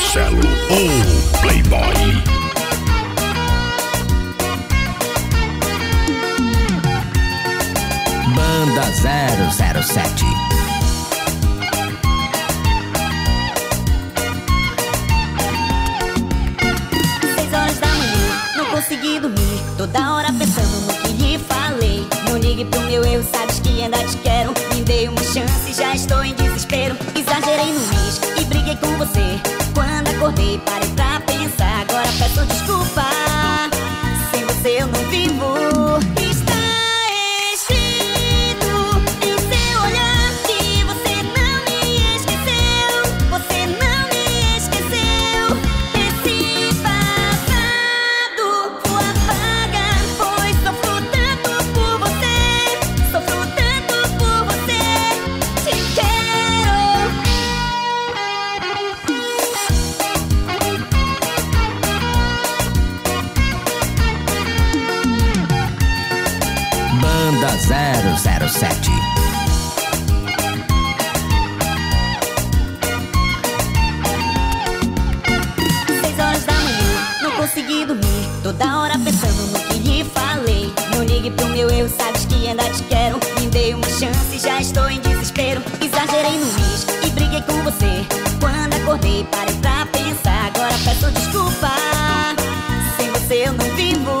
Marcelo, o Playboy. Banda 007 Seis horas da manhã, não consegui dormir. Toda hora pensando no que lhe falei. Não ligue pro meu erro, sabes que ainda te quero E briguei com você. Quando acordei, parei pra pensar. Agora peço desculpa. Sem você eu não vivo. 007. Seis horas da manhã, não consegui dormir. Toda hora pensando no que lhe falei. Não ligue pro meu erro, sabes que ainda te quero. Me dei uma chance, já estou em desespero. Exagerei no mês e briguei com você. Quando acordei, parei pra pensar. Agora peço desculpa. Sem você eu não vivo.